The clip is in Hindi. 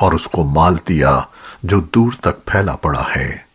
और उसको माल दिया जो दूर तक फैला पड़ा है।